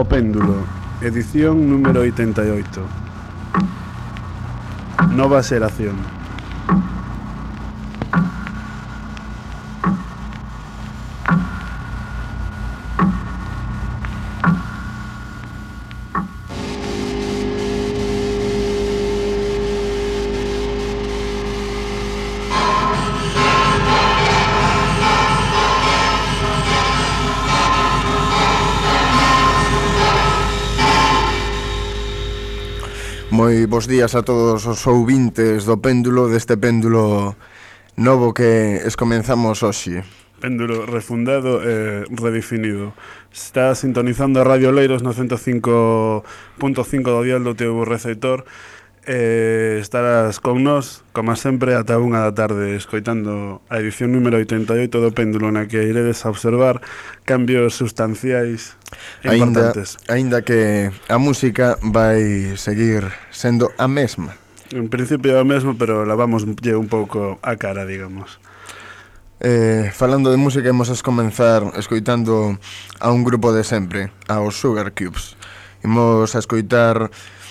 O Péndulo, edición número 88. Nova xeración. bos días a todos os ouvintes do péndulo deste péndulo novo que escomenzamos hoxe. Péndulo refundado e redefinido. Está sintonizando a Radio Leiros no 105.5 do dial do teu receptor eh, estarás con nós, como sempre, ata unha da tarde escoitando a edición número 88 do Péndulo na que iredes a observar cambios sustanciais importantes. Ainda, ainda que a música vai seguir sendo a mesma. En principio a mesma, pero lavamos un pouco a cara, digamos. Eh, falando de música, imos comenzar escoitando a un grupo de sempre, aos Sugar Cubes. Imos a escoitar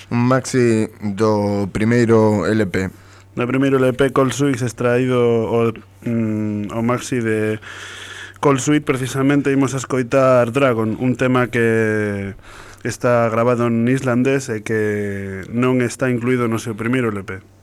Un maxi do primeiro LP. Do primeiro LP Cold Suits extraído o, mm, o maxi de Cold Suite precisamente imos a escoitar Dragon, un tema que está grabado en islandés e que non está incluído no seu primeiro LP.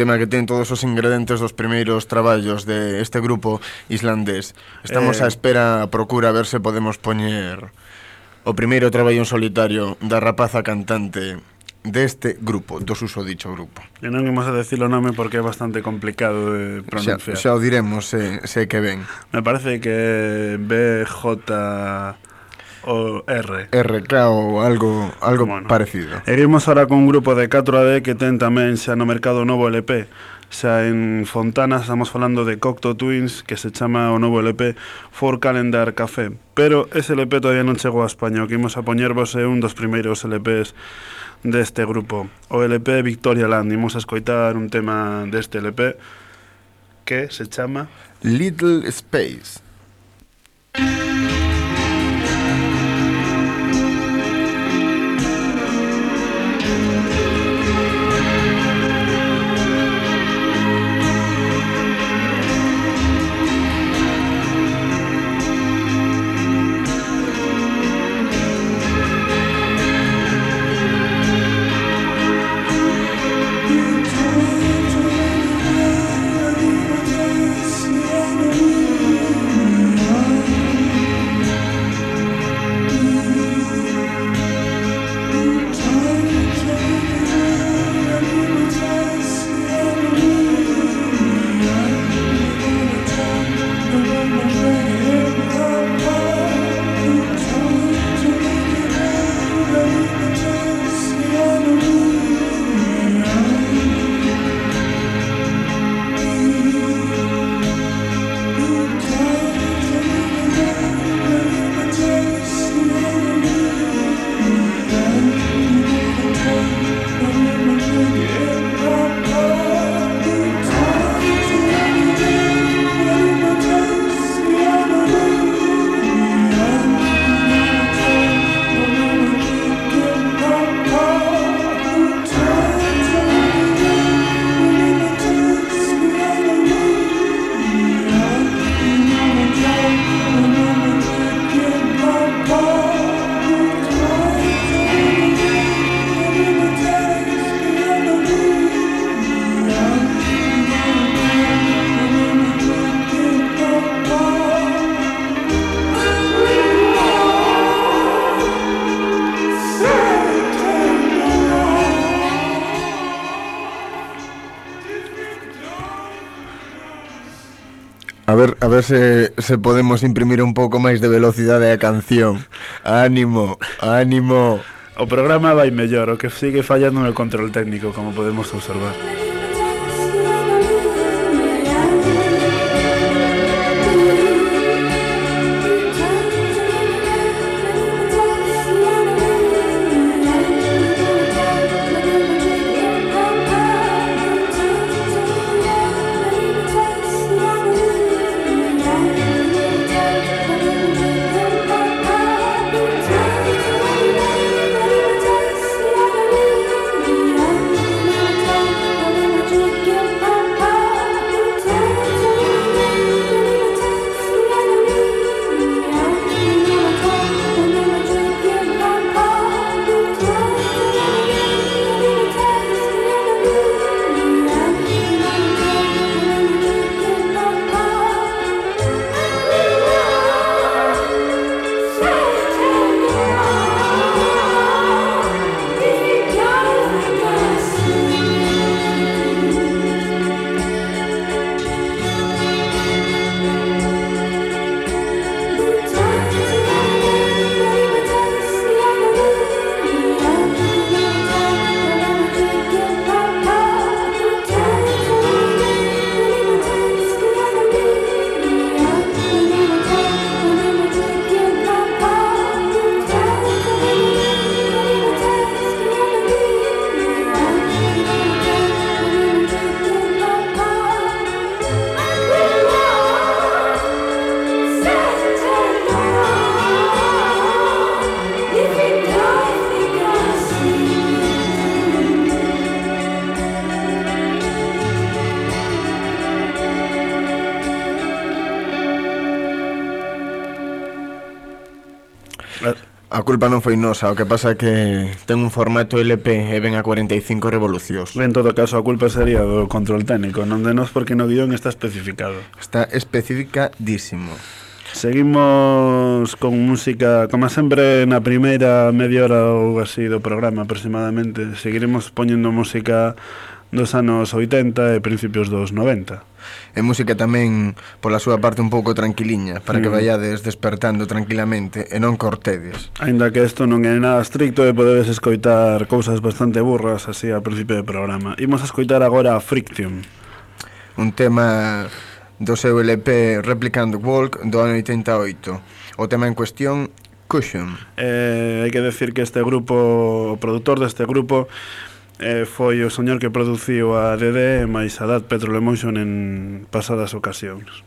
tema que ten todos os ingredientes dos primeiros traballos de este grupo islandés. Estamos eh... á espera, a procura, a ver se podemos poñer o primeiro traballo en solitario da rapaza cantante deste grupo, do uso dicho grupo. E non imos a decir o nome porque é bastante complicado de pronunciar. Xa, xa o diremos se, se que ven. Me parece que BJ o R. R, claro, algo, algo bueno, parecido. Erguimos ahora con un grupo de 4AD que ten tamén xa no mercado novo LP. Xa en Fontana estamos falando de Cocteau Twins, que se chama o novo LP For Calendar Café. Pero ese LP todavía non chegou a España, o que imos a poñervos é un dos primeiros LPs deste grupo. O LP Victoria Land, imos a escoitar un tema deste LP que se chama Little Space. ver se, se podemos imprimir un pouco máis de velocidade a canción. Ánimo, ánimo. O programa vai mellor, o que sigue fallando no control técnico, como podemos observar. culpa non foi nosa, o que pasa que ten un formato LP e ven a 45 revolucións. En todo caso, a culpa sería do control técnico, non de nós porque no guión está especificado. Está especificadísimo. Seguimos con música, como sempre na primeira media hora ou así do programa aproximadamente, seguiremos poñendo música dos anos 80 e principios dos 90 e música tamén pola súa parte un pouco tranquiliña para mm. que vayades despertando tranquilamente e non cortedes. Ainda que isto non é nada estricto e podedes escoitar cousas bastante burras así ao principio do programa. Imos a escoitar agora a Friction. Un tema do seu LP Replicant Walk do ano 88. O tema en cuestión Cushion. Eh, hai que decir que este grupo, o produtor deste grupo, eh, foi o señor que produciu a DD máis a Dad Petrol Emotion en pasadas ocasións.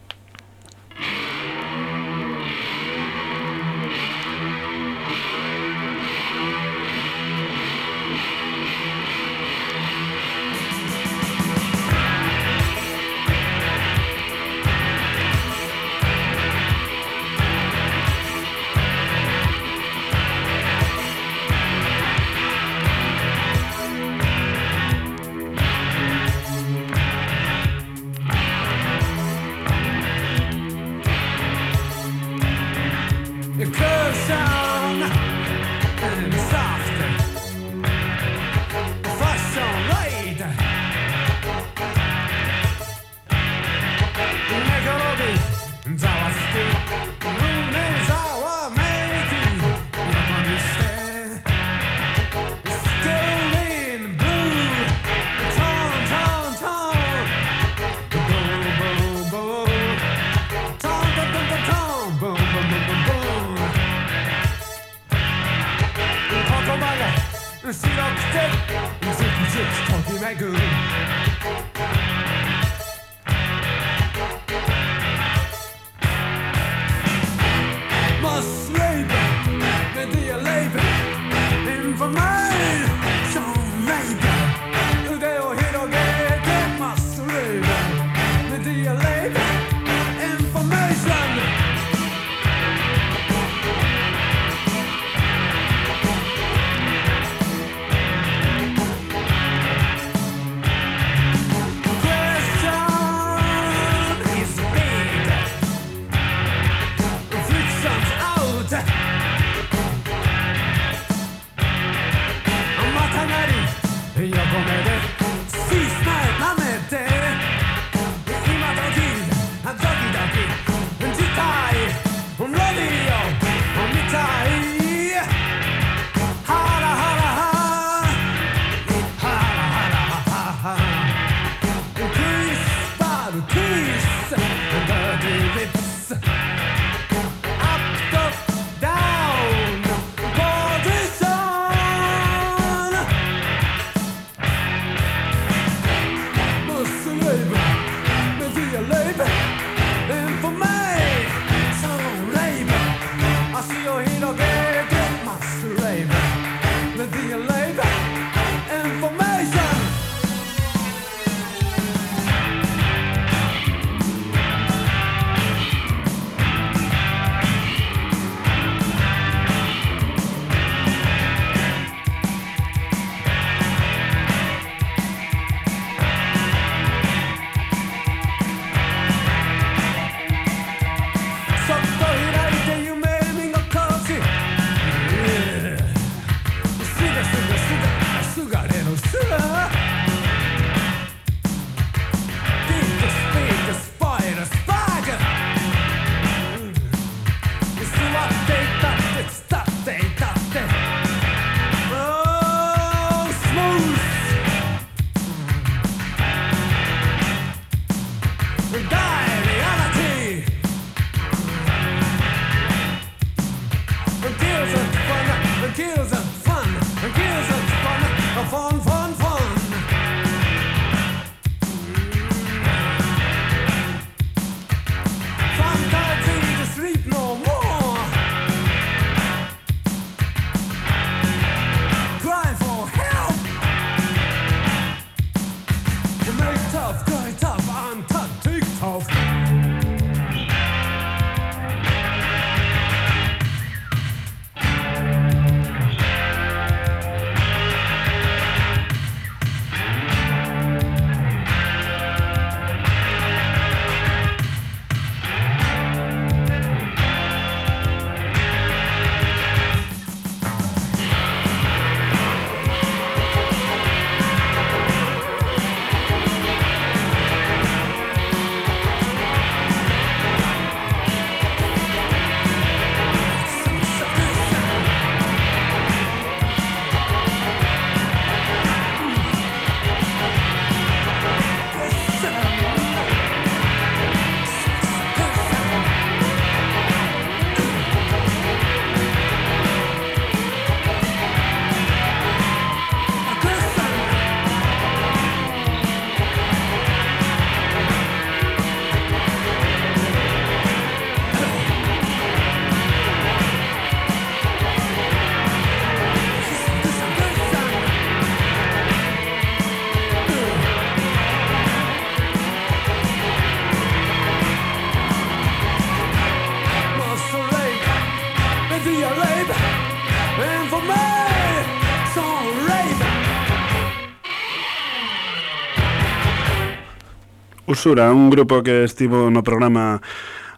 Censura, un grupo que estivo no programa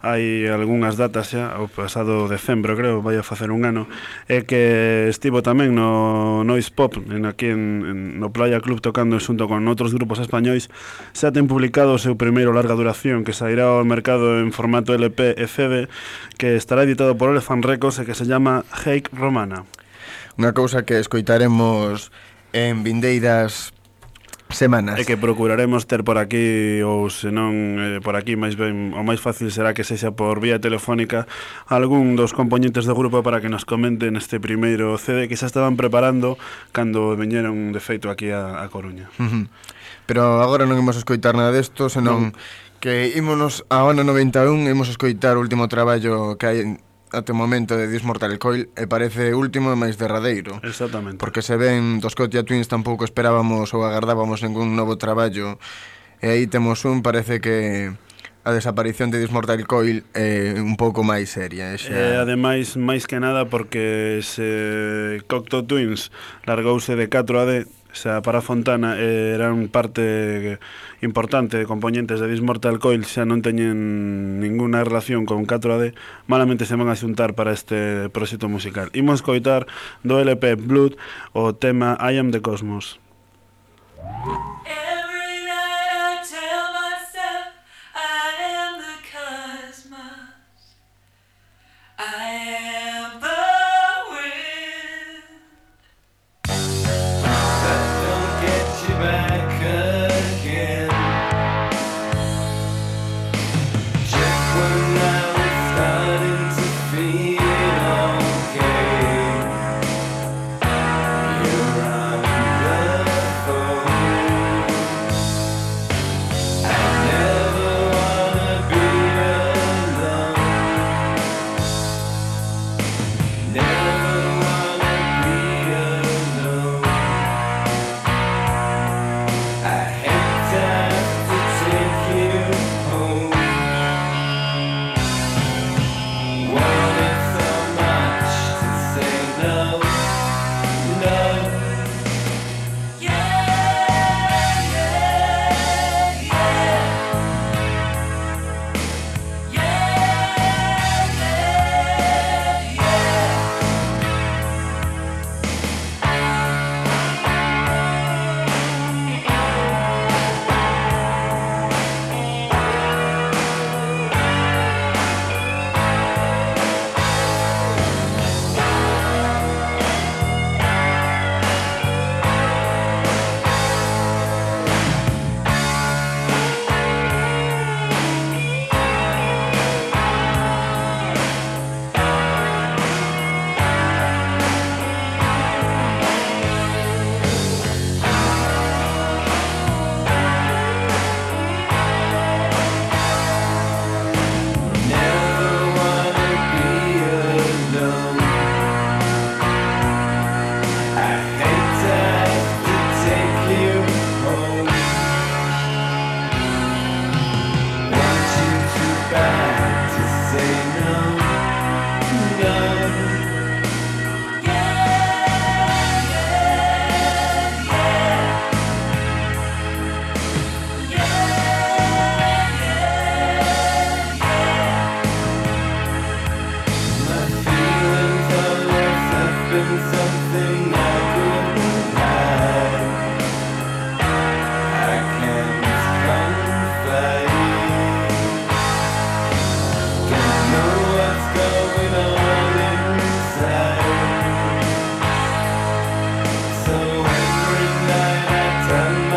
hai algunhas datas xa, o pasado decembro, creo, vai a facer un ano, e que estivo tamén no Noise Pop, en aquí en, en, no Playa Club tocando xunto con outros grupos españois, xa ten publicado o seu primeiro larga duración que sairá ao mercado en formato LP e CD, que estará editado por Elephant Records e que se chama Hake Romana. Unha cousa que escoitaremos en vindeiras semanas. E que procuraremos ter por aquí ou senón eh, por aquí máis ben o máis fácil será que sexa por vía telefónica algún dos componentes do grupo para que nos comenten este primeiro CD que xa estaban preparando cando veñeron de feito aquí a, a Coruña. Uh -huh. Pero agora non imos escoitar nada desto, senón uh -huh. que ímonos a ano 91 imos escoitar o último traballo que hai até o momento de Dismortal Coil e parece último e máis derradeiro. Exactamente. Porque se ven dos Cotia Twins tampouco esperábamos ou agardábamos ningún novo traballo e aí temos un parece que a desaparición de Dismortal Coil é eh, un pouco máis seria. Eh, xa... E eh, ademais, máis que nada, porque se Cocteau Twins largouse de 4 a O para Fontana eh, eran parte importante de componentes de Dismortal Coil xa non teñen ninguna relación con 4AD, malamente se van a xuntar para este proxecto musical. Imos coitar do LP Blood o tema I Am the Cosmos. Yeah.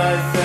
life.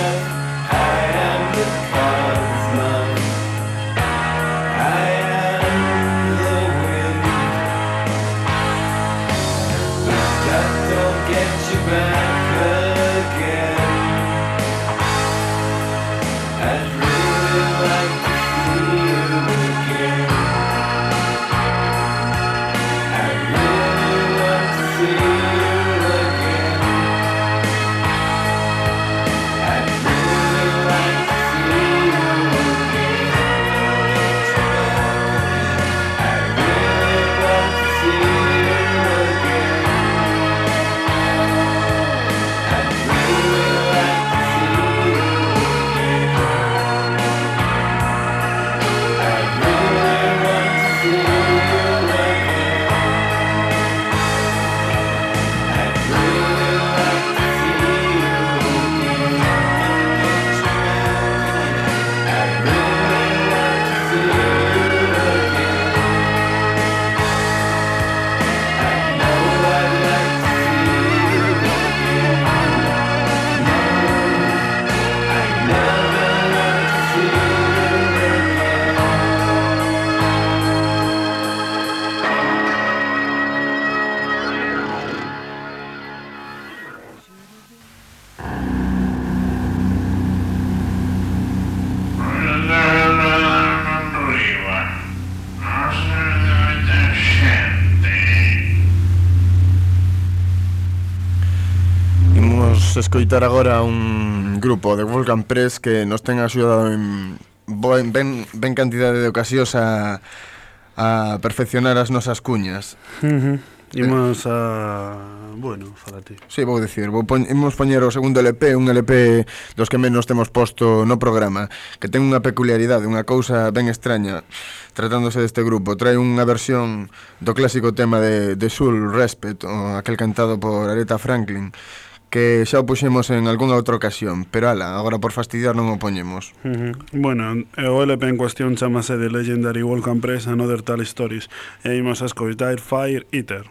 escoitar agora un grupo de Volcan Press que nos ten axudado en ben, ben cantidade de ocasións a, a perfeccionar as nosas cuñas. Uh eh. -huh. Imos a... Bueno, falate. Si, sí, vou dicir, vou pon, imos poñer o segundo LP, un LP dos que menos temos posto no programa, que ten unha peculiaridade, unha cousa ben extraña, tratándose deste grupo. Trae unha versión do clásico tema de, de Soul Respect, o aquel cantado por Aretha Franklin, que xa o puxemos en algunha outra ocasión, pero ala, agora por fastidiar non o poñemos. Uh -huh. Bueno, o LP en cuestión chamase The Legendary Volcan Press Another Tall Stories, e imos a escoitar Fire Eater.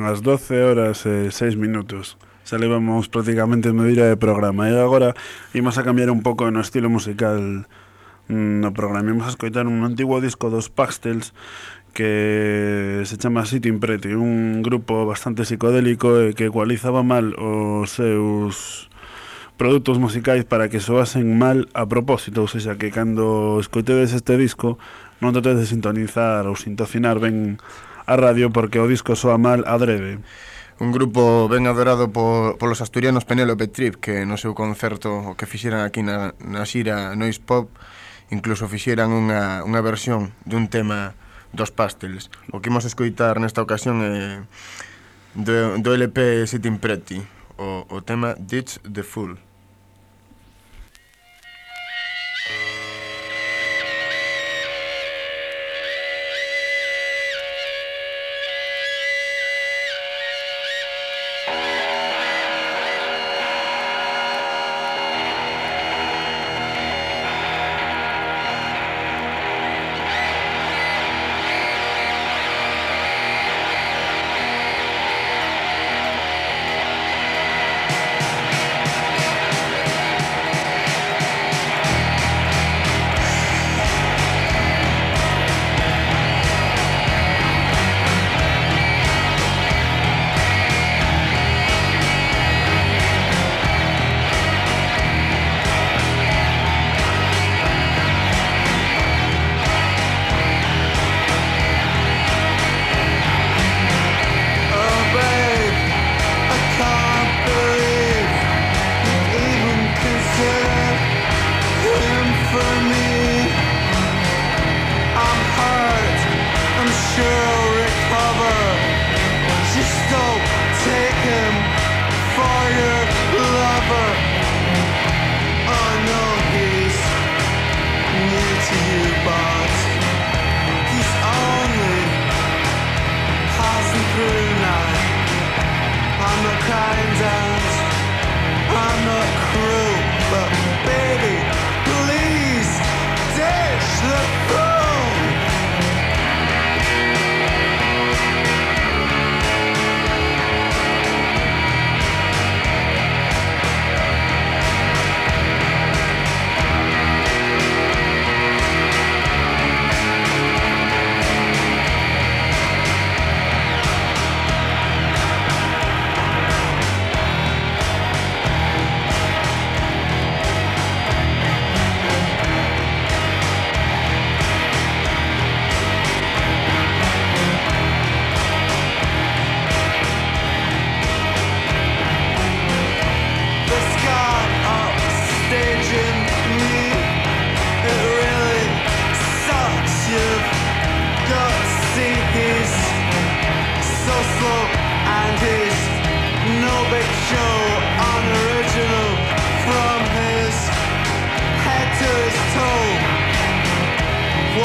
son as 12 horas e 6 minutos. Xa levamos prácticamente media de programa. E agora imos a cambiar un pouco no estilo musical. Mm, no programa. Imos a escoitar un antigo disco dos Pastels que se chama Sitting Pretty Un grupo bastante psicodélico e que ecualizaba mal os seus produtos musicais para que soasen mal a propósito, ou seja, que cando escoitedes este disco non trates de sintonizar ou sintocinar ben a radio porque o disco soa mal adrede un grupo ben adorado po, polos asturianos Penélope Trip, que no seu concerto o que fixeran aquí na, na xira Noise Pop, incluso fixeran unha, unha versión dun tema dos pastels. O que imos escoitar nesta ocasión é do, do LP Sitting Pretty, o, o tema Ditch the Fool.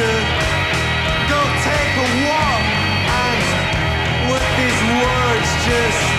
to go take a walk and with these words just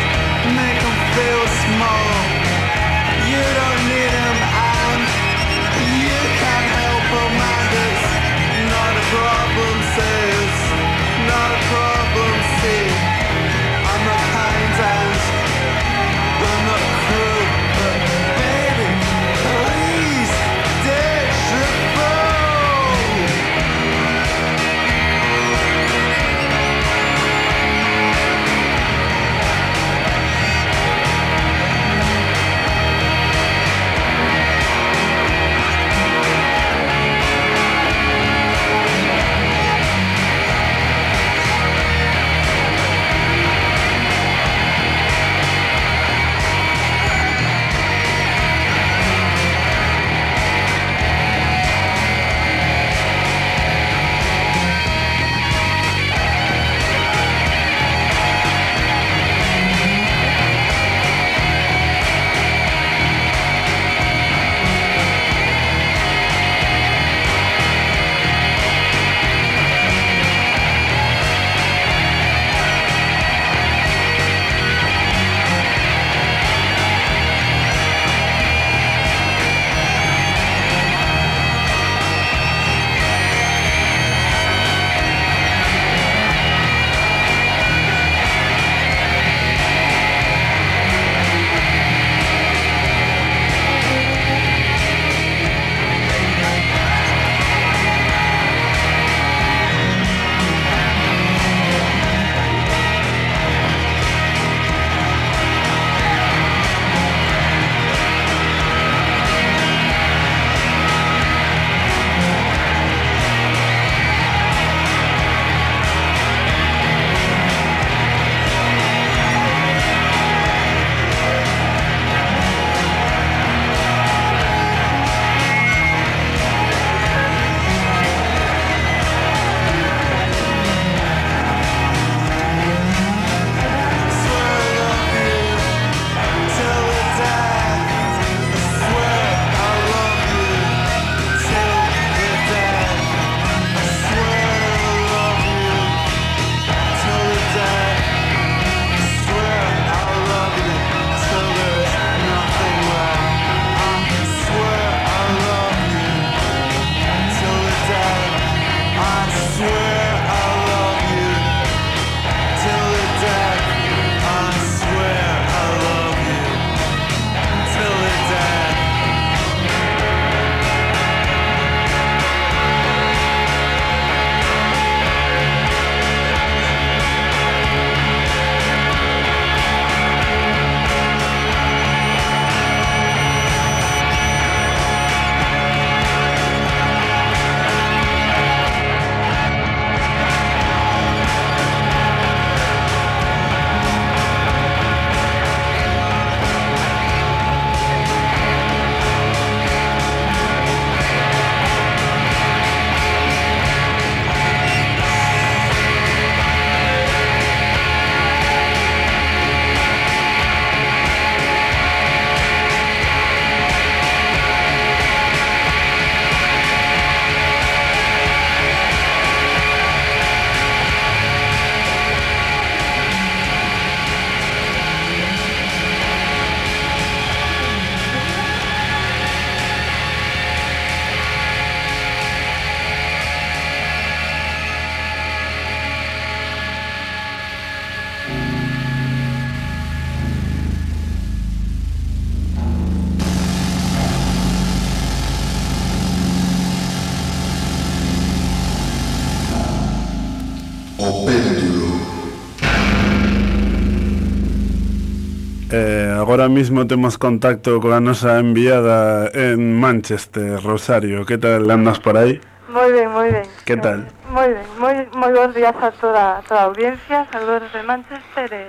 Agora mismo temos contacto coa nosa enviada en Manchester, Rosario. Que tal andas por aí? Moi ben, moi ben. Que tal? Moi ben, moi, moi bons días a toda, a toda a audiencia, saludos de Manchester e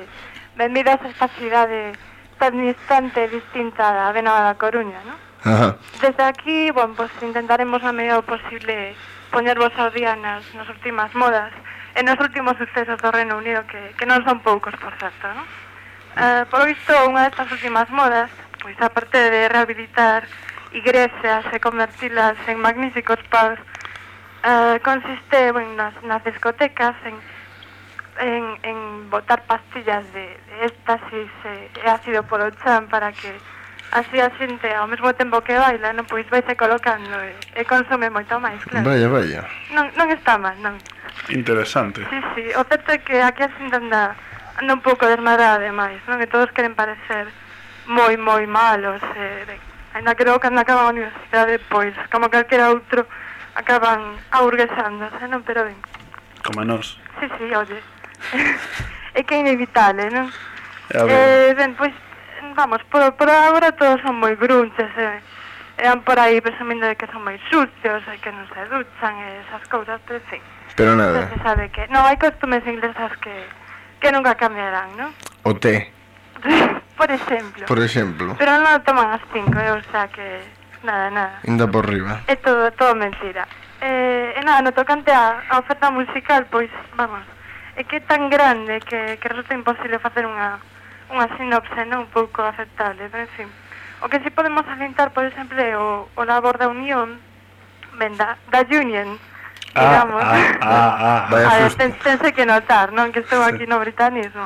benvidas a esta cidade tan distante distinta da Vena da Coruña, ¿no? Ajá. Desde aquí, bueno, pues intentaremos a medida do posible poñervos ao día nas, nas últimas modas e nos últimos sucesos do Reino Unido que, que non son poucos, por certo, ¿no? Ah, uh, pois son unha destas últimas modas, pois aparte de rehabilitar igrexas e convertilas en magníficos pubs, uh, consiste bueno, nas, nas discotecas en, en, en botar pastillas de, de éxtasis e, e ácido polo chan para que así a xente ao mesmo tempo que baila non pois vai se colocando e, e consume moito máis, claro. Vaya, vaya. Non, non está mal, non. Interesante. Sí, sí, o certo é que aquí a xente anda anda un pouco desmadrada ademais, non? Que todos queren parecer moi, moi malos, eh, de, ainda creo que anda acaban a universidade, pois, como calquera outro, acaban aburguesándose, non? Pero ben. Como a nós. Sí, sí, oye. é que é inevitable, non? Eh, ben, pois, vamos, por, por agora todos son moi grunches, eh, e van por aí presumindo de que son moi sucios e que non se duchan e esas cousas, pero sí. Pero nada. Se sabe que... Non, hai costumes inglesas que que nunca cambiarán, ¿no? O té. Por exemplo. Por exemplo. Pero non toman as cinco, o sea que nada, nada. Inda por riba. É todo, todo mentira. Eh, e nada, no tocante a, a oferta musical, pois, vamos, é que é tan grande que, que resulta imposible facer unha, unha sinopse non un pouco aceptable, pero en fin. O que si sí podemos alentar, por exemplo, é o, o labor da Unión, ben, da, da Union, Ah, ah, ah, ah, ah, vaya a ver, ten, tense que notar, non? Que estou aquí no britanismo.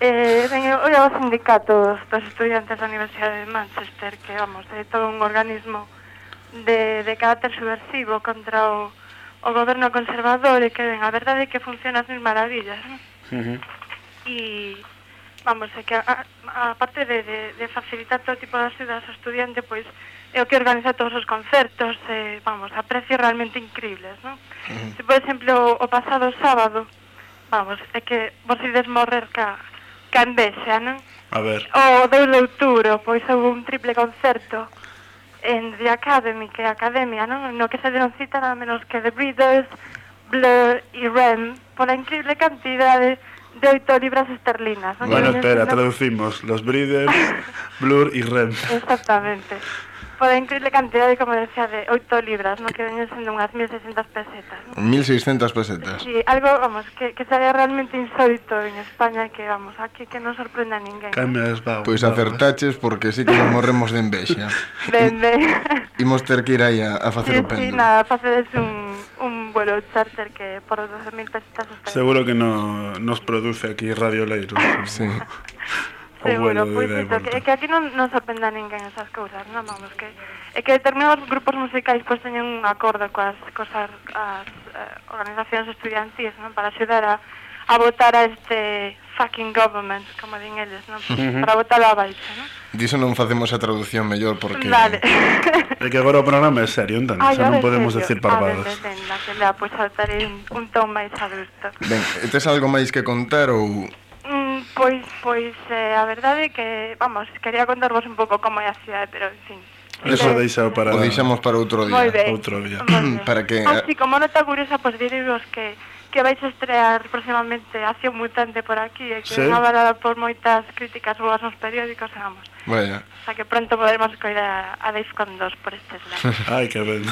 Eh, ben, eu os sindicatos dos estudiantes da Universidade de Manchester, que, vamos, é todo un organismo de, de carácter subversivo contra o, o goberno conservador e que, ben, a verdade é que funciona as mil maravillas, non? Uh -huh. E, vamos, é que a, a parte de, de, de facilitar todo tipo de axudas ao estudiante, pois, pues, é o que organiza todos os concertos, eh, vamos, a precios realmente increíbles, non? Uh -huh. Se, por exemplo, o pasado sábado, vamos, é que vos ides morrer ca, ca envexa, non? A ver. O 2 de outubro, pois houve un triple concerto en The Academy, que é a Academia, non? No que se deron cita nada menos que The Breeders, Blur e Rem, pola increíble cantidade de 8 libras esterlinas. Non? Bueno, espera, traducimos, Los Breeders, Blur e Rem. Exactamente pola increíble cantidade, como decía, de 8 libras, no que veñen sendo unhas 1.600 pesetas. ¿no? 1.600 pesetas. Sí, algo, vamos, que, que sería realmente insólito en España, que vamos, aquí que non sorprenda a ninguén. Cambias, vamos. Pois pues acertaches porque sí que nos morremos de envexa. ben, ben. Imos ter que ir aí a, a facer sí, o péndulo. Sí, nada, facedes un, un vuelo charter que por 12.000 pesetas... Seguro que no, nos produce aquí Radio Leiro. sí. Seguro, bueno, pois iso, que, que aquí non, non sorprenda ninguén esas cousas, non, vamos, que é que determinados grupos musicais pois teñen un acordo coas, coas as, as eh, organizacións estudiantis, non, para axudar a, a votar a este fucking government, como din eles, non, pois, uh -huh. para votar a baixa, non? Diso non facemos a traducción mellor porque Vale. é que agora o programa é serio, entón, ah, xa non podemos serio. decir ah, parvadas. A ver, entenda, que la, pois, pues, un, un ton máis adulto. Ben, tes algo máis que contar ou Pois, pois eh, a verdade é que, vamos, quería contarvos un pouco como é a cidade, pero, en fin, Eso eh, deixao para... O deixamos para outro día. Ben. Outro día. Para que... Ah, Así, como nota curiosa, pois pues, dirivos que que vais estrear próximamente Acción Mutante por aquí e que sí. é avalada por moitas críticas boas nos periódicos, vamos. Vaya. O sea que pronto podremos coir a, a Dave con dos por estes lados. Ai, que ben.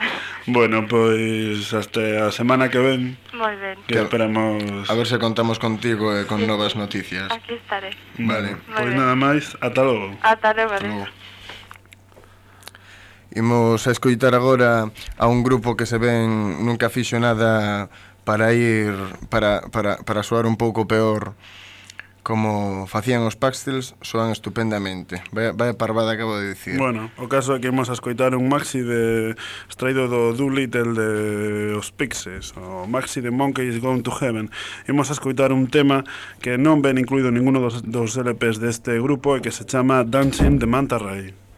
bueno, pois pues, hasta a semana que ven. Moi ben. Que esperamos... A ver se contamos contigo eh, con sí, novas noticias. Aquí estaré. Vale. Pois pues nada máis, ata logo. Ata logo. Ata logo. Imos a escoitar agora a un grupo que se ven nunca fixo nada para ir para, para, para soar un pouco peor como facían os Paxtels, soan estupendamente. Vai, vai parvada acabo de dicir. Bueno, o caso é que imos a escoitar un maxi de extraído do Doolittle de os Pixies, o maxi de Monkeys Gone to Heaven. Imos a escoitar un tema que non ven incluído ninguno dos, dos LPs deste grupo e que se chama Dancing the Manta Ray.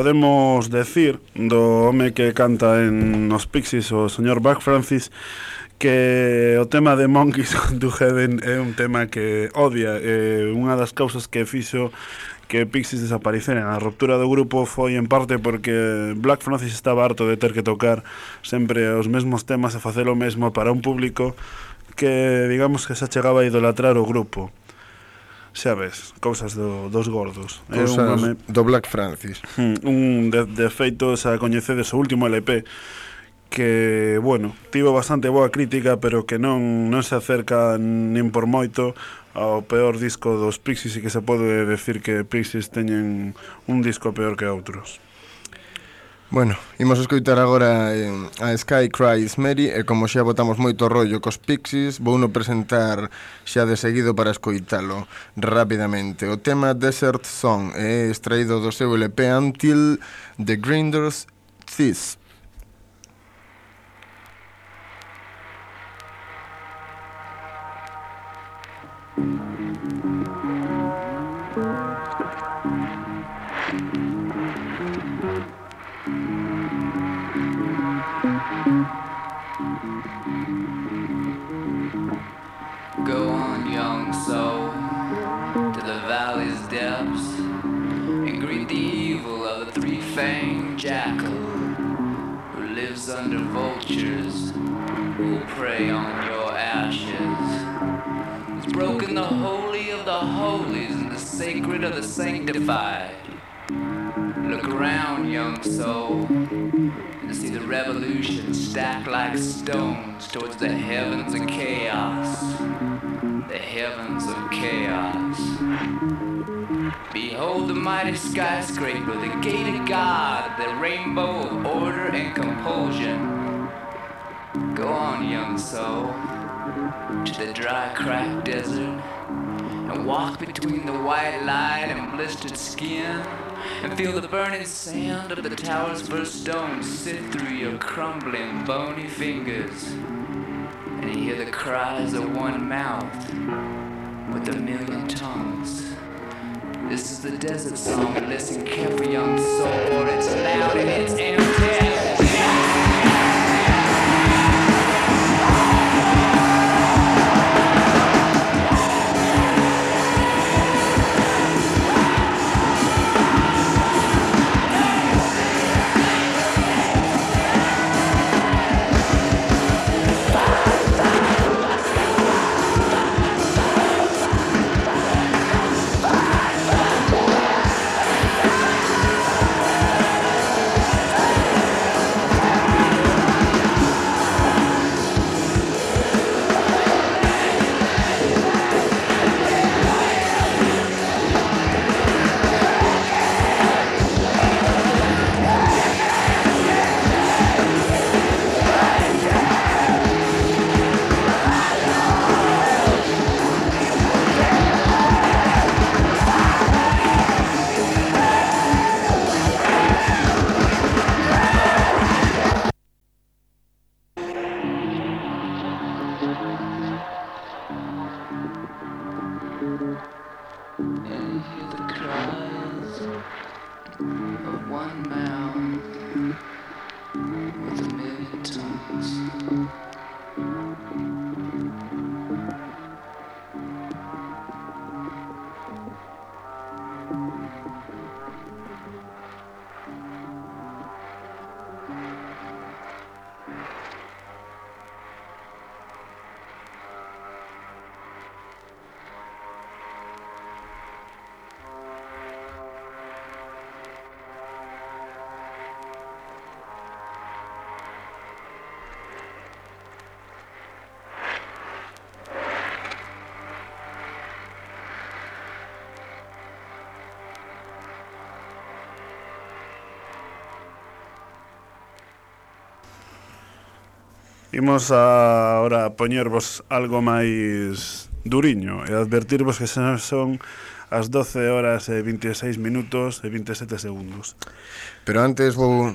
podemos decir do home que canta en os Pixies, o señor Buck Francis, que o tema de Monkeys on to Heaven é un tema que odia eh, unha das causas que fixo que Pixies desapareceren a ruptura do grupo foi en parte porque Black Francis estaba harto de ter que tocar sempre os mesmos temas e facer o mesmo para un público que digamos que se chegaba a idolatrar o grupo xa ves, cousas do, dos gordos. Cousas é un, do Black Francis. Hmm, un de, de feito xa coñecedes o último LP que, bueno, tivo bastante boa crítica, pero que non non se acerca nin por moito ao peor disco dos Pixies e que se pode decir que Pixies teñen un disco peor que outros. Bueno, imos escoitar agora eh, a Sky Cries Mary e como xa botamos moito rollo cos Pixies, vou no presentar xa de seguido para escoitalo rapidamente. O tema Desert Song é extraído do seu LP Until the Grinders Thief. Thank you. Three-fanged jackal who lives under vultures who prey on your ashes. He's broken the holy of the holies and the sacred of the sanctified. Look around, young soul, and see the revolution stacked like stones towards the heavens of chaos. The heavens of chaos. Behold the mighty skyscraper, the gate of God, the rainbow of order and compulsion. Go on, young soul, to the dry, cracked desert, and walk between the white light and blistered skin and feel the burning sand of the tower's first stone sift through your crumbling, bony fingers. And hear the cries of one mouth with a million tongues. This is the desert song. Listen carefully, young soul, it's loud and it's empty. Imos a, ahora poñervos algo máis duriño e advertirvos que xa son as 12 horas e 26 minutos e 27 segundos. Pero antes vou...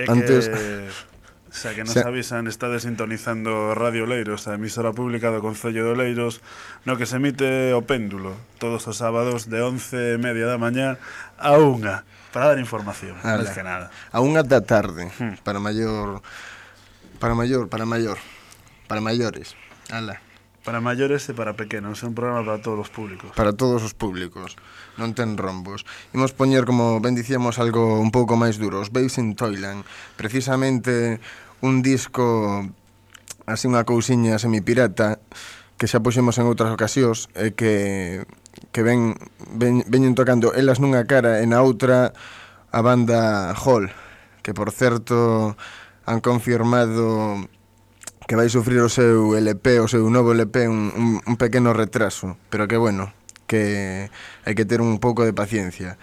É antes... Que... Xa que nos xa... avisan, está desintonizando Radio Leiros, a emisora pública do Concello de Leiros, no que se emite o péndulo, todos os sábados de 11 e media da mañá a unha, para dar información, máis que nada. A unha da tarde, hmm. para maior... Mayor Para maior, para maior. Para maiores. Ala. Para maiores e para pequenos, é un programa para todos os públicos. Para todos os públicos, non ten rombos. Imos poñer, como ben dicíamos, algo un pouco máis duro, os Babes in Toyland. Precisamente un disco, así unha cousiña semipirata, que xa puxemos en outras ocasións, e que, que ven, ven, veñen tocando elas nunha cara e na outra a banda Hall, que por certo han confirmado que vai sufrir o seu LP, o seu novo LP, un, un, un pequeno retraso, pero que bueno, que hai que ter un pouco de paciencia.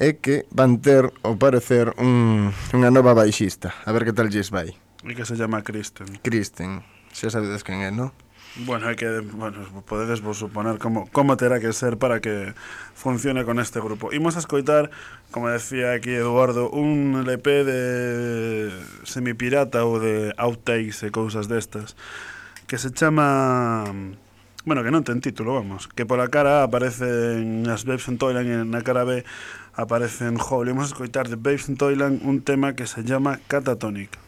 É que van ter, ao parecer, un, unha nova baixista, a ver que tal lles vai. E que se chama Kristen. Kristen, xa sabedes quen é, non? Bueno, hai que, bueno, podedes vos suponer como, como terá que ser para que funcione con este grupo. Imos a escoitar, como decía aquí Eduardo, un LP de semipirata ou de outtakes e cousas destas que se chama bueno, que non ten título, vamos, que pola cara aparecen as Babes in Toyland e na cara B aparecen Hole. Imos a escoitar de Babes in Toyland un tema que se llama Catatonic.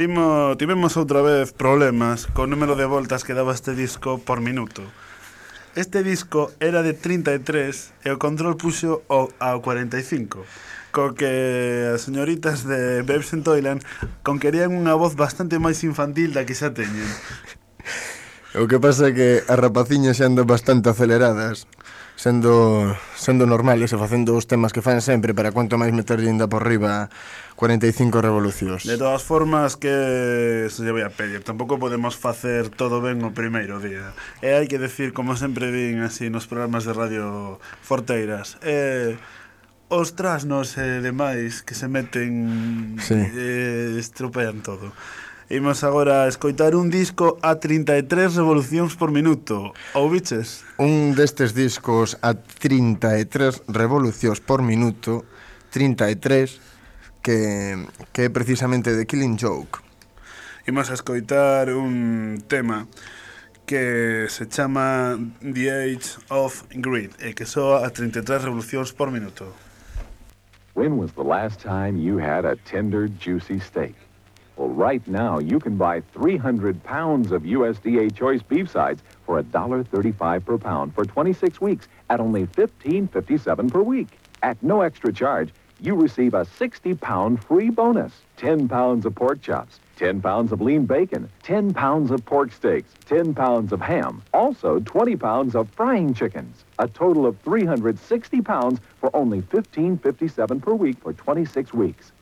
Timo, tivemos outra vez problemas co número de voltas que daba este disco por minuto. Este disco era de 33 e o control puxo ao, ao 45, co que as señoritas de Babes in Toyland conquerían unha voz bastante máis infantil da que xa teñen. O que pasa é que as rapaciñas xa andan bastante aceleradas, sendo, sendo normales e facendo os temas que fan sempre para cuanto máis meterlle ainda por riba 45 revolucións. De todas formas que se lle vai a pedir, tampouco podemos facer todo ben o primeiro día. E hai que decir, como sempre din así nos programas de radio Forteiras, eh, os trasnos e demais que se meten sí. eh, estropean todo. Imos agora a escoitar un disco a 33 revolucións por minuto. Ou biches? Un destes discos a 33 revolucións por minuto, 33 que, que é precisamente The Killing Joke. Imos a escoitar un tema que se chama The Age of Greed e que soa a 33 revolucións por minuto. When was the last time you had a tender, juicy steak? Well, right now you can buy 300 pounds of USDA choice beef sides for $1.35 per pound for 26 weeks at only $15.57 per week at no extra charge you receive a 60-pound free bonus. 10 pounds of pork chops, 10 pounds of lean bacon, 10 pounds of pork steaks, 10 pounds of ham, also 20 pounds of frying chickens. A total of 360 pounds for only $15.57 per week for 26 weeks.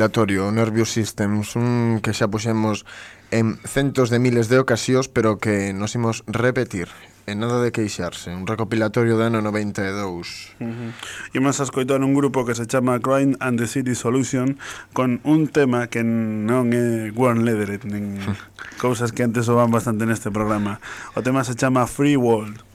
ventilatorio, o Nervio systems, un que xa puxemos en centos de miles de ocasións, pero que nos imos repetir en nada de queixarse, un recopilatorio de ano 92. Uh -huh. Imos a escoitar un grupo que se chama Crime and the City Solution con un tema que non é One Leather, nin cousas que antes soban bastante neste programa. O tema se chama Free World.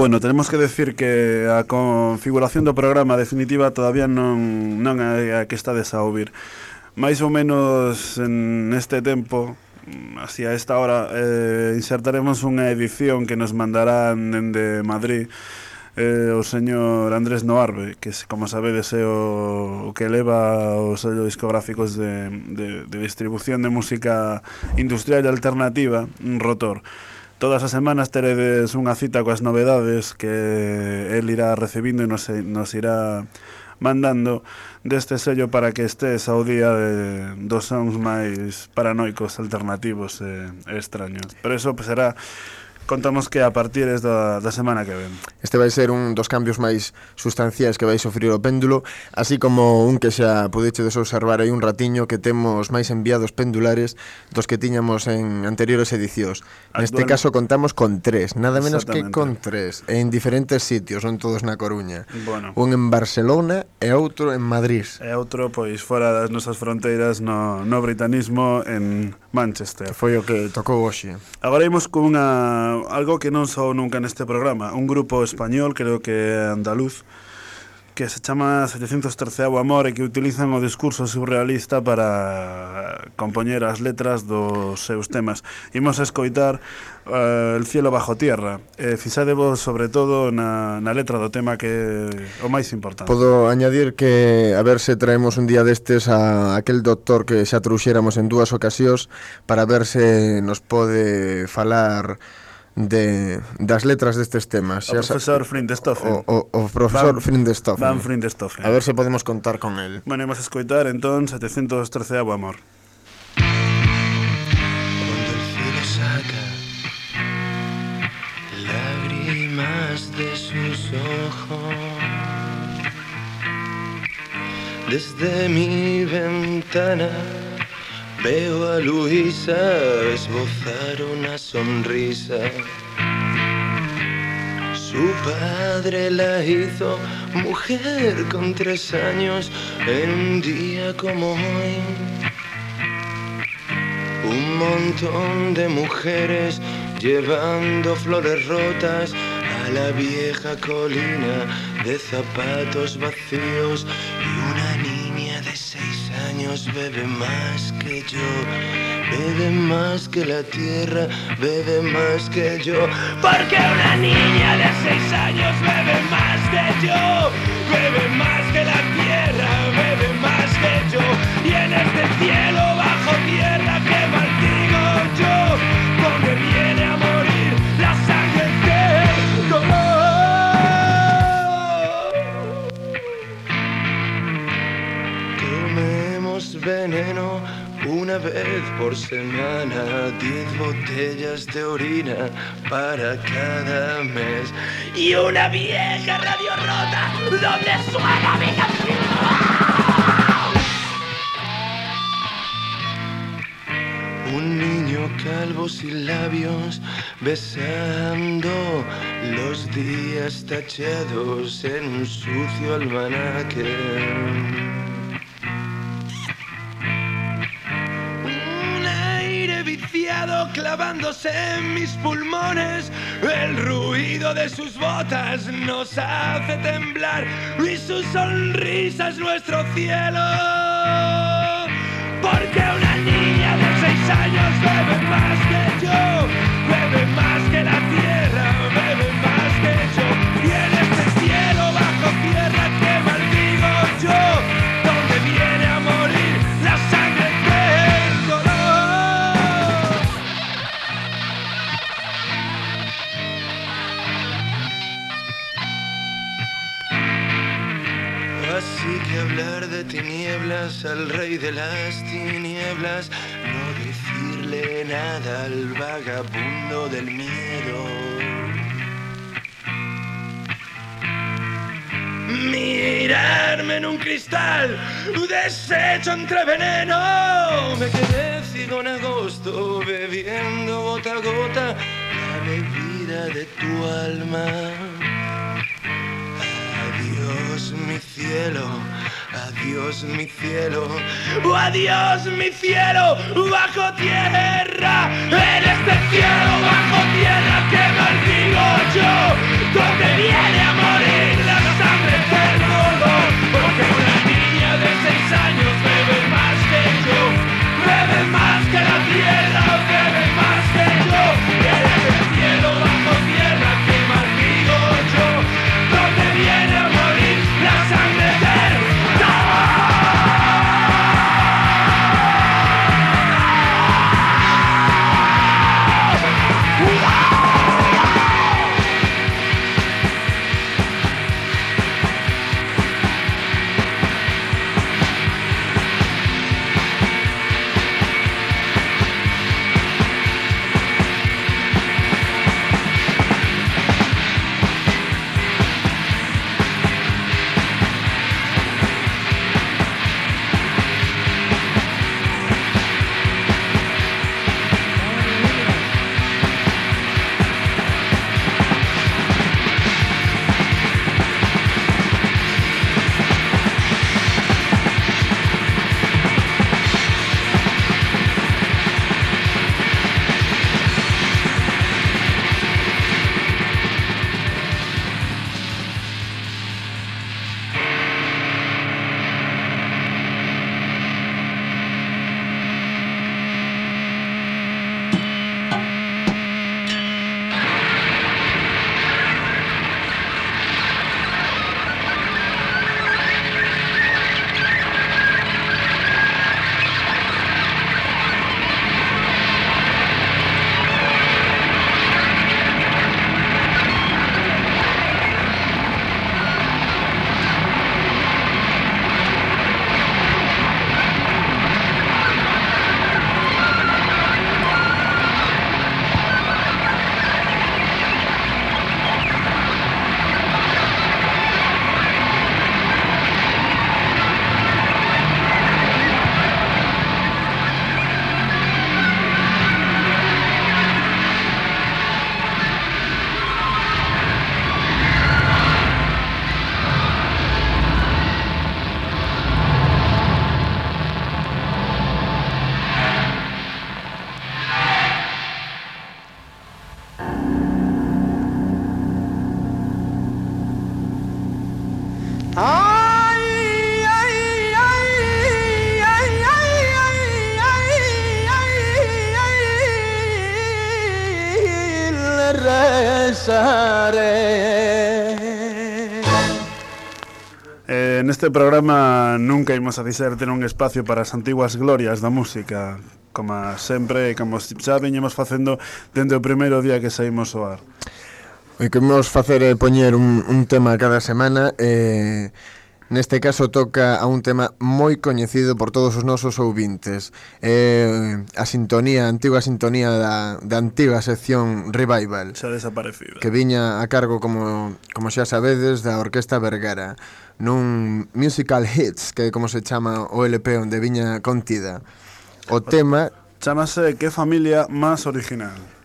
bueno, tenemos que decir que a configuración do programa definitiva todavía non, non é a que estades a ouvir. Mais ou menos en este tempo, hacia esta hora, eh, insertaremos unha edición que nos mandarán dende Madrid eh, o señor Andrés Noarbe, que como sabedes é o, o que eleva os sellos discográficos de, de, de distribución de música industrial e alternativa, un rotor. Todas as semanas teredes unha cita coas novedades que el irá recibindo e nos, nos irá mandando deste sello para que estés ao día de, dos sons máis paranoicos, alternativos e, e extraños. Pero eso pues, será contamos que a partir esta, da semana que ven. Este vai ser un dos cambios máis sustanciais que vai sufrir o péndulo, así como un que xa pudechedes observar aí un ratiño que temos máis enviados pendulares dos que tiñamos en anteriores edicións. Neste caso contamos con tres, nada menos que con tres, en diferentes sitios, non todos na Coruña. Bueno. Un en Barcelona e outro en Madrid. E outro, pois, fora das nosas fronteiras no, no britanismo en Manchester. Que foi o que tocou hoxe. Agora imos cunha algo que non sou nunca neste programa, un grupo español, creo que andaluz, que se chama 713 Amor e que utilizan o discurso surrealista para compoñer as letras dos seus temas. Imos a escoitar uh, El cielo bajo tierra eh, Fixadevos sobre todo na, na letra do tema que é o máis importante Podo añadir que a ver se traemos un día destes a aquel doctor que xa trouxéramos en dúas ocasións para ver se nos pode falar de das letras destes temas. O profesor Frindestoffer. O, o, o profesor Van, Frindestoffer. Van Frindestoffer. A ver se podemos contar con el. Bueno, imos escoitar entón 713 Agua Amor. Desde mi ventana veo a Luisa esbozar una sonrisa. Su padre la hizo mujer con tres años en un día como hoy. Un montón de mujeres llevando flores rotas a la vieja colina de zapatos vacíos. Y una niña de seis años bebe más que yo, bebe más que la tierra, bebe más que yo, porque una niña de seis años bebe más que yo, bebe más que la tierra, bebe más que yo, y en este cielo veneno una vez por semana, diez botellas de orina para cada mes. Y una vieja radio rota donde suena mi canción. Un niño calvo sin labios besando los días tachados en un sucio almanaque. Un aire viciado clavándose en mis pulmones. El ruido de sus botas nos hace temblar y su sonrisa es nuestro cielo. Porque una niña años beben más que yo, beben más que la tierra, beben más que yo. Y en este cielo bajo tierra que maldigo yo, donde viene a morir la sangre que el dolor. Así que hablar de tinieblas al rey de las tinieblas nada al vagabundo del miedo. Mirarme en un cristal, deshecho entre veneno. Me quedé ciego en agosto, bebiendo gota a gota la bebida de tu alma. Adiós mi cielo, adiós mi cielo, oh, adiós mi cielo. Bajo tierra, en este cielo bajo tierra que maldigo yo, donde viene a morir la sangre del dolor, porque neste programa nunca imos a dizer ter un espacio para as antiguas glorias da música Como sempre, como xa veñemos facendo dende o primeiro día que saímos ao ar. O que imos facer é poñer un, un tema cada semana eh, Neste caso toca a un tema moi coñecido por todos os nosos ouvintes. Eh, A sintonía, a antiga sintonía da, da antiga sección Revival Xa desaparecida. Que viña a cargo, como, como xa sabedes, da Orquesta Vergara Nun musical hits, que é como se chama o LP onde viña contida. O tema... Chámase Que familia máis original.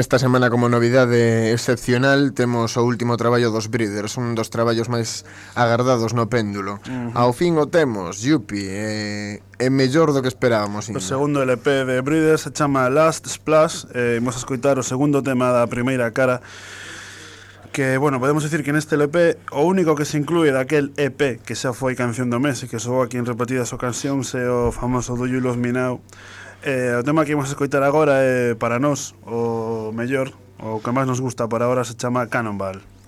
esta semana como novidade excepcional temos o último traballo dos Breeders, un dos traballos máis agardados no péndulo. Uh -huh. Ao fin o temos, Yupi, é, é mellor do que esperábamos. Inma. O segundo LP de Breeders se chama Last Splash, e imos escoitar o segundo tema da primeira cara que, bueno, podemos decir que neste LP o único que se inclúe daquel EP que xa foi canción do mes e que soou aquí en repetidas ocasións é o famoso Do You Love Me Now Eh, o tema que imos escoitar agora é para nós o mellor, o que máis nos gusta para agora se chama Cannonball.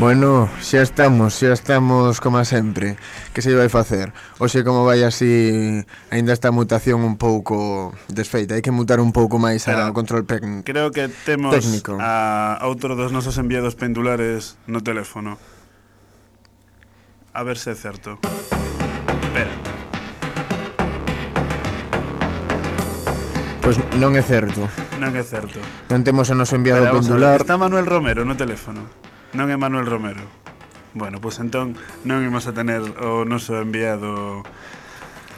Bueno, xa estamos, xa estamos como sempre. Que se vai facer? Oxe, como vai así, aínda esta mutación un pouco desfeita Hai que mutar un pouco máis ao control técnico Creo que temos técnico. a outro dos nosos enviados pendulares no teléfono. A ver se é certo. Espera. Pois non é certo. Non é certo. Non temos o noso enviado Pero, pendular. Está Manuel Romero no teléfono. Non é Manuel Romero. Bueno, pois pues entón non imos a tener o noso enviado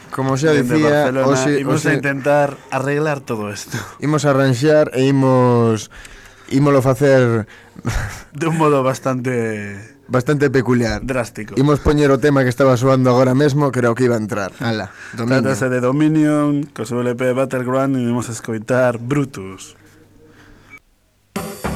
Como xa dicía, hoxe imos hoxe... a intentar arreglar todo isto. Imos arranxar e imos ímolo facer de un modo bastante bastante peculiar. Drástico. Imos poñer o tema que estaba soando agora mesmo, creo que iba a entrar. Ala, dominio. Trátase de Dominion, co seu LP Battleground e imos escoitar Brutus. Brutus.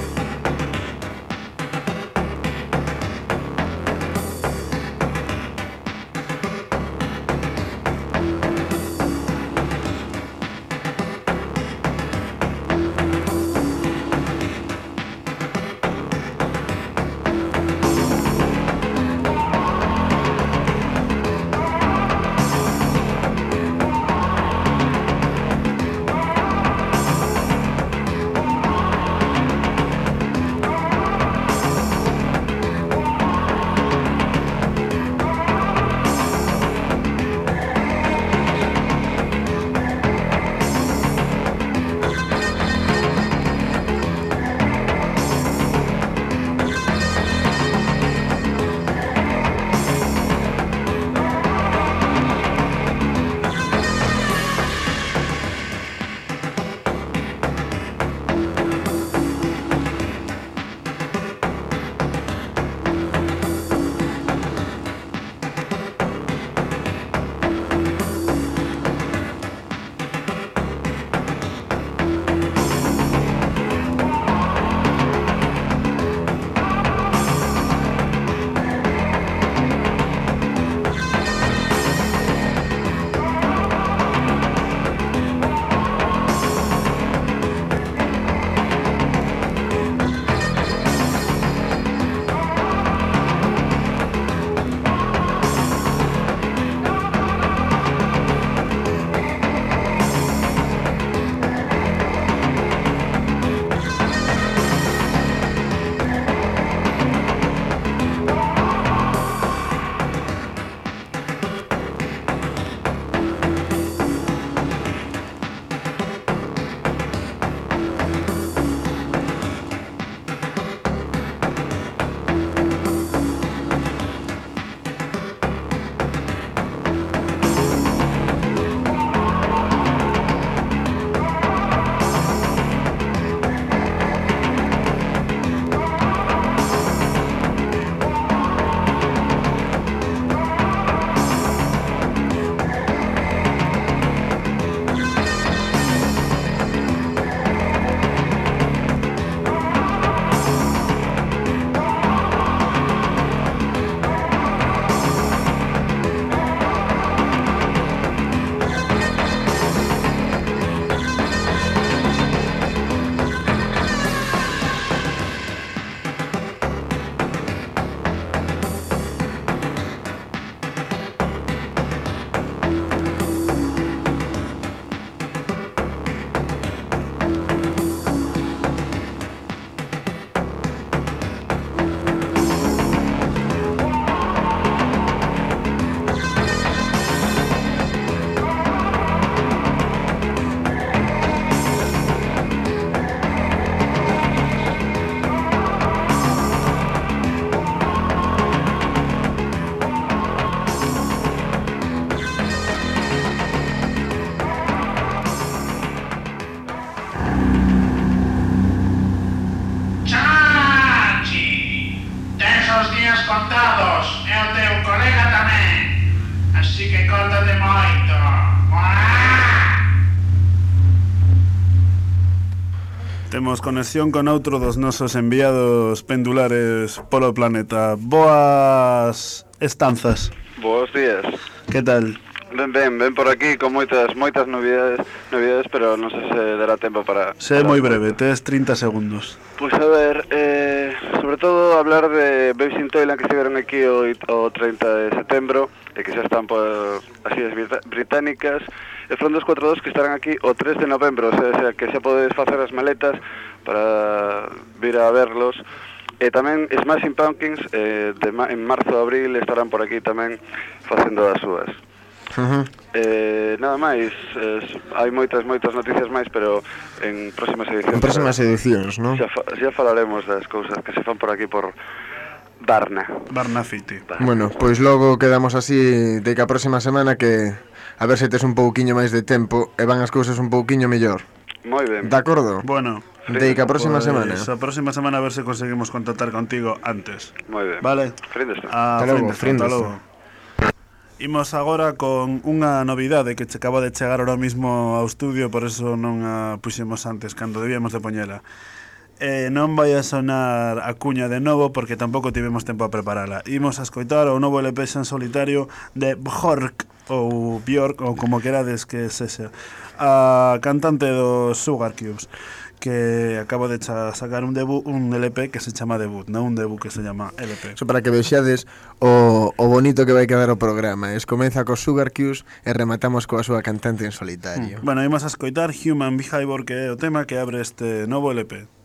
Temos conexión con outro dos nosos enviados pendulares polo planeta Boas estanzas Boas días Que tal? Ben, ben, ben por aquí con moitas moitas novidades, novidades pero non sei se dará tempo para... Sé para... moi breve, tes 30 segundos. Pois a ver, eh, sobre todo hablar de Babes in Toyland que estiveron aquí o, o 30 de setembro e que xa están por as Illas Británicas E son 42 que estarán aquí o 3 de novembro, o sea, o sea que xa podedes facer as maletas para vir a verlos. E tamén Smashing Pumpkins eh, de ma en marzo abril estarán por aquí tamén facendo as súas. Uh -huh. eh, nada máis, eh, hai moitas, moitas noticias máis, pero en próximas edicións... En próximas edicións, non? Xa, fa, xa falaremos das cousas que se fan por aquí por, Barna. Barna City. Bueno, pois logo quedamos así de que a próxima semana que a ver se tes un pouquiño máis de tempo e van as cousas un pouquiño mellor. Moi ben. De acordo? Bueno. De que a próxima pues, semana. A próxima semana a ver se conseguimos contactar contigo antes. Moi ben. Vale. Fríndese. Ah, logo, logo. Imos agora con unha novidade que che acaba de chegar ahora mismo ao estudio, por eso non a puxemos antes, cando debíamos de poñela. Eh, non vai a sonar a cuña de novo porque tampouco tivemos tempo a preparala. Imos a escoitar o novo LP en solitario de Bjork ou Bjork ou como querades que se ese a cantante dos Sugar Cubes que acabo de sacar un debut, un LP que se chama debut, non un debut que se chama LP. Eso para que vexades o, o bonito que vai quedar o programa. Es comeza co Sugar Cubes e rematamos coa súa cantante en solitario. Mm. Bueno, imos a escoitar Human Behavior que é o tema que abre este novo LP.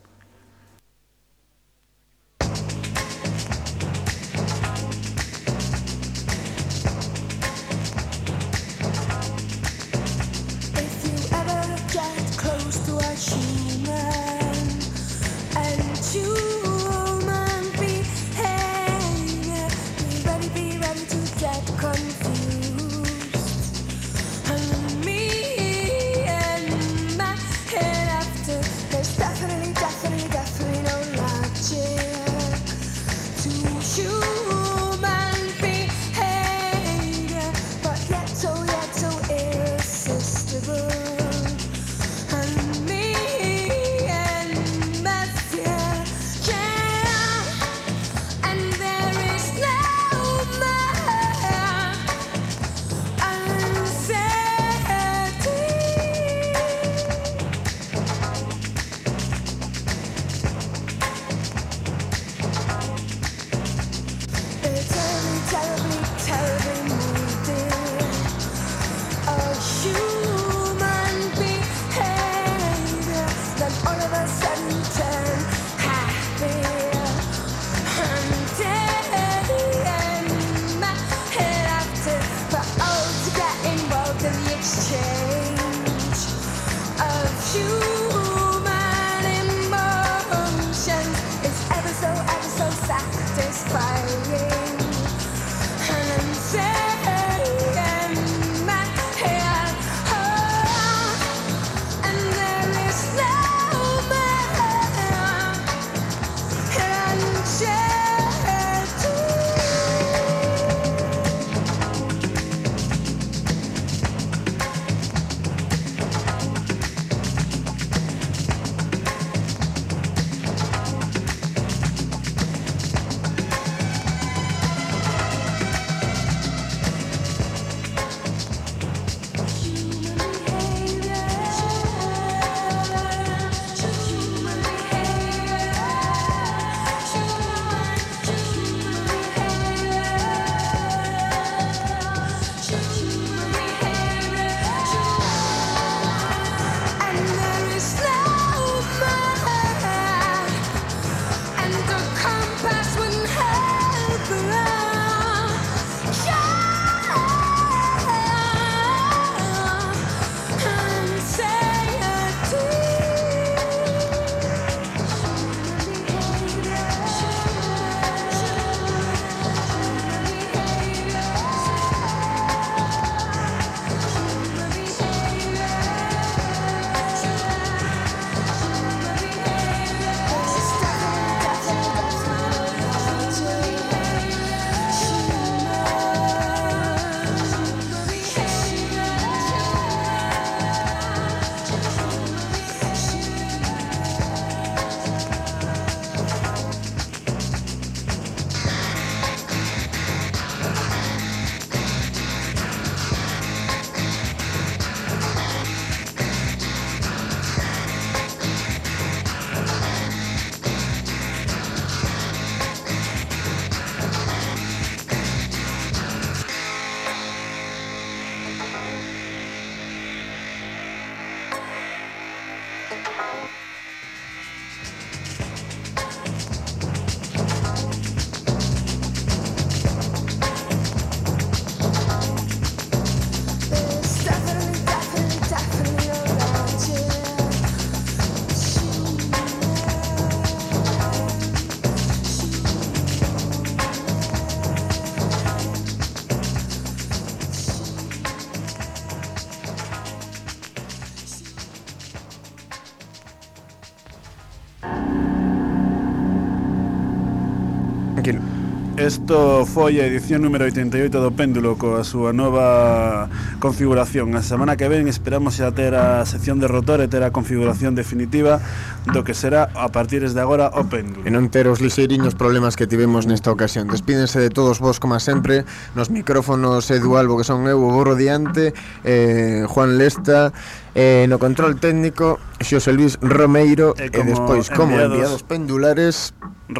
Isto foi a edición número 88 do Péndulo coa súa nova configuración. A semana que ven esperamos xa ter a sección de rotor e ter a configuración definitiva do que será a partir de agora o Péndulo. E non ter os liseiriños problemas que tivemos nesta ocasión. Despídense de todos vos como sempre, nos micrófonos Edu Albo que son eu, o Borro Diante, eh, Juan Lesta, eh, no control técnico Xosé Luis Romeiro e, como e despois como enviados, enviados pendulares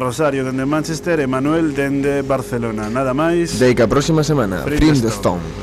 Rosario dende Manchester e Manuel dende Barcelona. Nada máis. Deica, próxima semana, Print Stone. Stone.